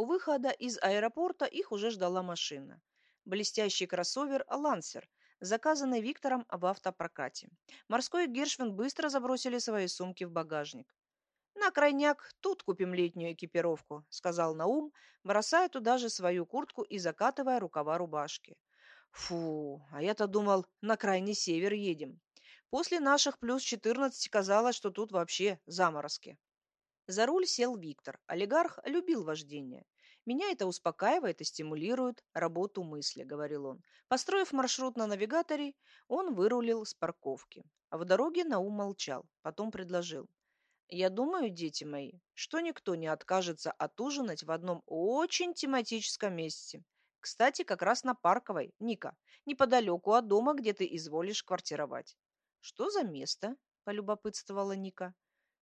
У выхода из аэропорта их уже ждала машина. Блестящий кроссовер «Лансер», заказанный Виктором в автопрокате. Морской Гершвин быстро забросили свои сумки в багажник. «На крайняк тут купим летнюю экипировку», — сказал Наум, бросая туда же свою куртку и закатывая рукава рубашки. «Фу, а я-то думал, на крайний север едем. После наших плюс 14 казалось, что тут вообще заморозки». За руль сел Виктор. Олигарх любил вождение. «Меня это успокаивает и стимулирует работу мысли», — говорил он. Построив маршрут на навигаторе, он вырулил с парковки. А в дороге Наум молчал, потом предложил. Я думаю, дети мои, что никто не откажется отужинать в одном очень тематическом месте. Кстати, как раз на Парковой, Ника, неподалеку от дома, где ты изволишь квартировать. Что за место? полюбопытствовала Ника.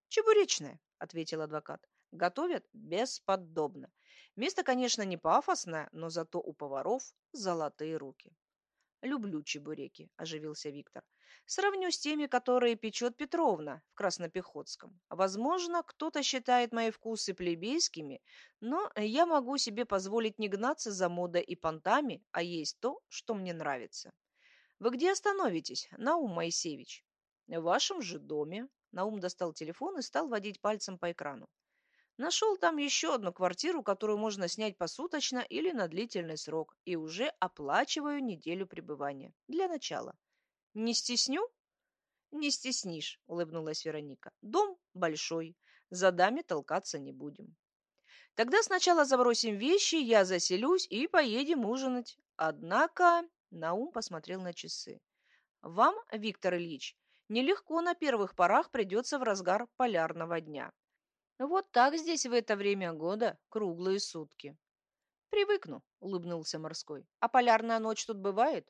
Чебуречное, ответил адвокат. Готовят бесподобно. Место, конечно, не пафосное, но зато у поваров золотые руки. Люблю чебуреки, оживился Виктор. Сравню с теми, которые печет Петровна в Краснопехотском. Возможно, кто-то считает мои вкусы плебейскими, но я могу себе позволить не гнаться за модой и понтами, а есть то, что мне нравится. Вы где остановитесь, Наум Моисеевич? В вашем же доме. Наум достал телефон и стал водить пальцем по экрану. Нашел там еще одну квартиру, которую можно снять посуточно или на длительный срок, и уже оплачиваю неделю пребывания. Для начала. Не стесню? Не стеснишь, улыбнулась Вероника. Дом большой, за даме толкаться не будем. Тогда сначала забросим вещи, я заселюсь и поедем ужинать. Однако Наум посмотрел на часы. Вам, Виктор Ильич, нелегко на первых порах придется в разгар полярного дня. Вот так здесь в это время года круглые сутки. Привыкну, улыбнулся морской. А полярная ночь тут бывает?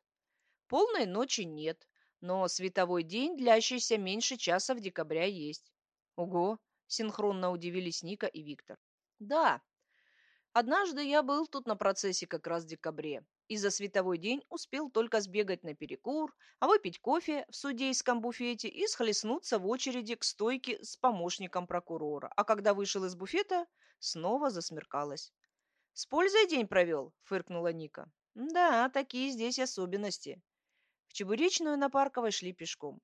Полной ночи нет, но световой день, длящийся меньше часа в декабря, есть. Ого, синхронно удивились Ника и Виктор. Да, однажды я был тут на процессе как раз в декабре и за световой день успел только сбегать на перекур, а выпить кофе в судейском буфете и схлестнуться в очереди к стойке с помощником прокурора. А когда вышел из буфета, снова засмеркалось. «С пользой день провел?» – фыркнула Ника. «Да, такие здесь особенности». В Чебуречную на Парковой шли пешком.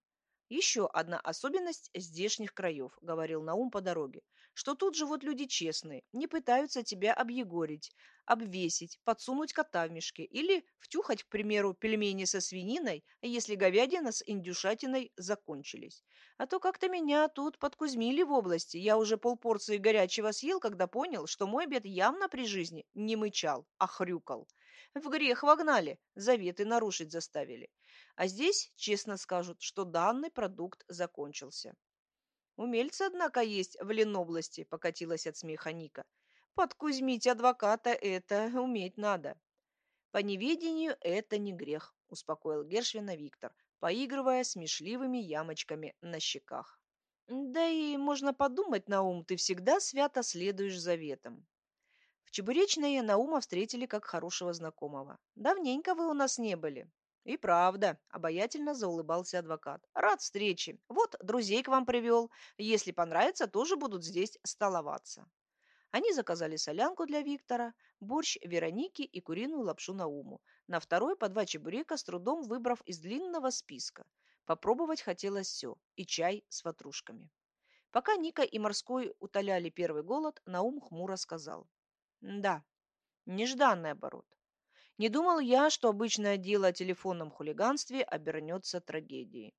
Еще одна особенность здешних краев, говорил Наум по дороге, что тут живут люди честные, не пытаются тебя объегорить, обвесить, подсунуть кота в мешке или втюхать, к примеру, пельмени со свининой, если говядина с индюшатиной закончились. А то как-то меня тут подкузмили в области. Я уже полпорции горячего съел, когда понял, что мой обед явно при жизни не мычал, а хрюкал. В грех вогнали, заветы нарушить заставили. А здесь честно скажут, что данный продукт закончился. Умельцы, однако, есть в Ленобласти, покатилась от смеха Ника. Подкузмить адвоката это уметь надо. По неведению это не грех, успокоил Гершвина Виктор, поигрывая смешливыми ямочками на щеках. Да и можно подумать, Наум, ты всегда свято следуешь заветам. В Чебуречное Наума встретили как хорошего знакомого. Давненько вы у нас не были. И правда, обаятельно заулыбался адвокат. Рад встрече. Вот друзей к вам привел. Если понравится, тоже будут здесь столоваться. Они заказали солянку для Виктора, борщ Вероники и куриную лапшу на уму. На второй по два чебурека, с трудом выбрав из длинного списка. Попробовать хотелось все. И чай с ватрушками. Пока Ника и Морской утоляли первый голод, Наум хмуро сказал. Да, нежданный оборот. Не думал я, что обычное дело о телефонном хулиганстве обернется трагедией.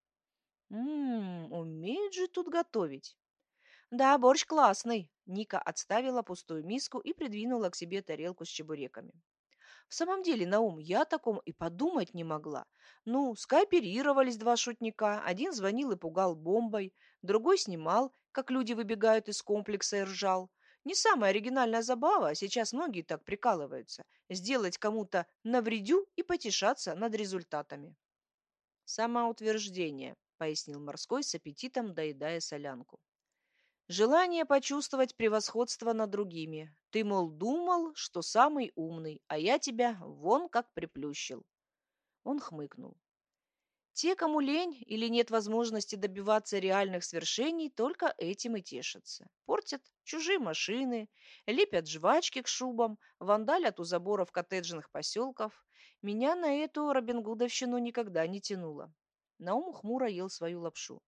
Ммм, умеет же тут готовить. Да, борщ классный. Ника отставила пустую миску и придвинула к себе тарелку с чебуреками. В самом деле, Наум, я о таком и подумать не могла. Ну, скооперировались два шутника. Один звонил и пугал бомбой, другой снимал, как люди выбегают из комплекса и ржал. Не самая оригинальная забава, а сейчас многие так прикалываются. Сделать кому-то навредю и потешаться над результатами. Самоутверждение, пояснил морской с аппетитом, доедая солянку. Желание почувствовать превосходство над другими. Ты, мол, думал, что самый умный, а я тебя вон как приплющил. Он хмыкнул. Те, кому лень или нет возможности добиваться реальных свершений, только этим и тешатся. Портят чужие машины, лепят жвачки к шубам, вандалят у заборов коттеджных поселков. Меня на эту Робингудовщину никогда не тянуло. Наум хмуро ел свою лапшу.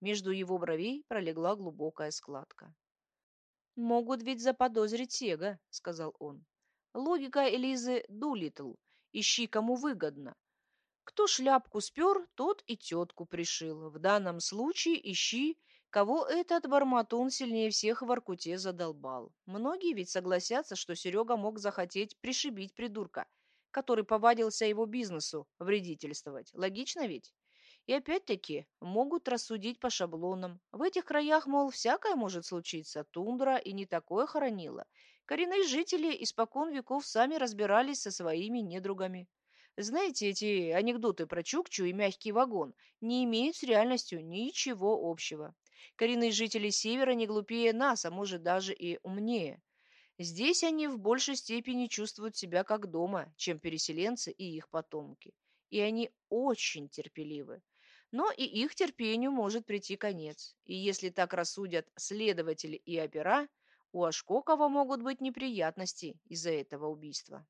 Между его бровей пролегла глубокая складка. «Могут ведь заподозрить Сега», — сказал он. «Логика Элизы Дулитл. Ищи, кому выгодно. Кто шляпку спер, тот и тетку пришил. В данном случае ищи, кого этот барматун сильнее всех в Аркуте задолбал. Многие ведь согласятся, что Серега мог захотеть пришибить придурка, который повадился его бизнесу вредительствовать. Логично ведь? И опять-таки могут рассудить по шаблонам. В этих краях, мол, всякое может случиться. Тундра и не такое хоронила. Коренные жители испокон веков сами разбирались со своими недругами. Знаете, эти анекдоты про Чукчу и мягкий вагон не имеют с реальностью ничего общего. Коренные жители Севера не глупее нас, а может даже и умнее. Здесь они в большей степени чувствуют себя как дома, чем переселенцы и их потомки. И они очень терпеливы. Но и их терпению может прийти конец. И если так рассудят следователи и опера, у Ашкокова могут быть неприятности из-за этого убийства.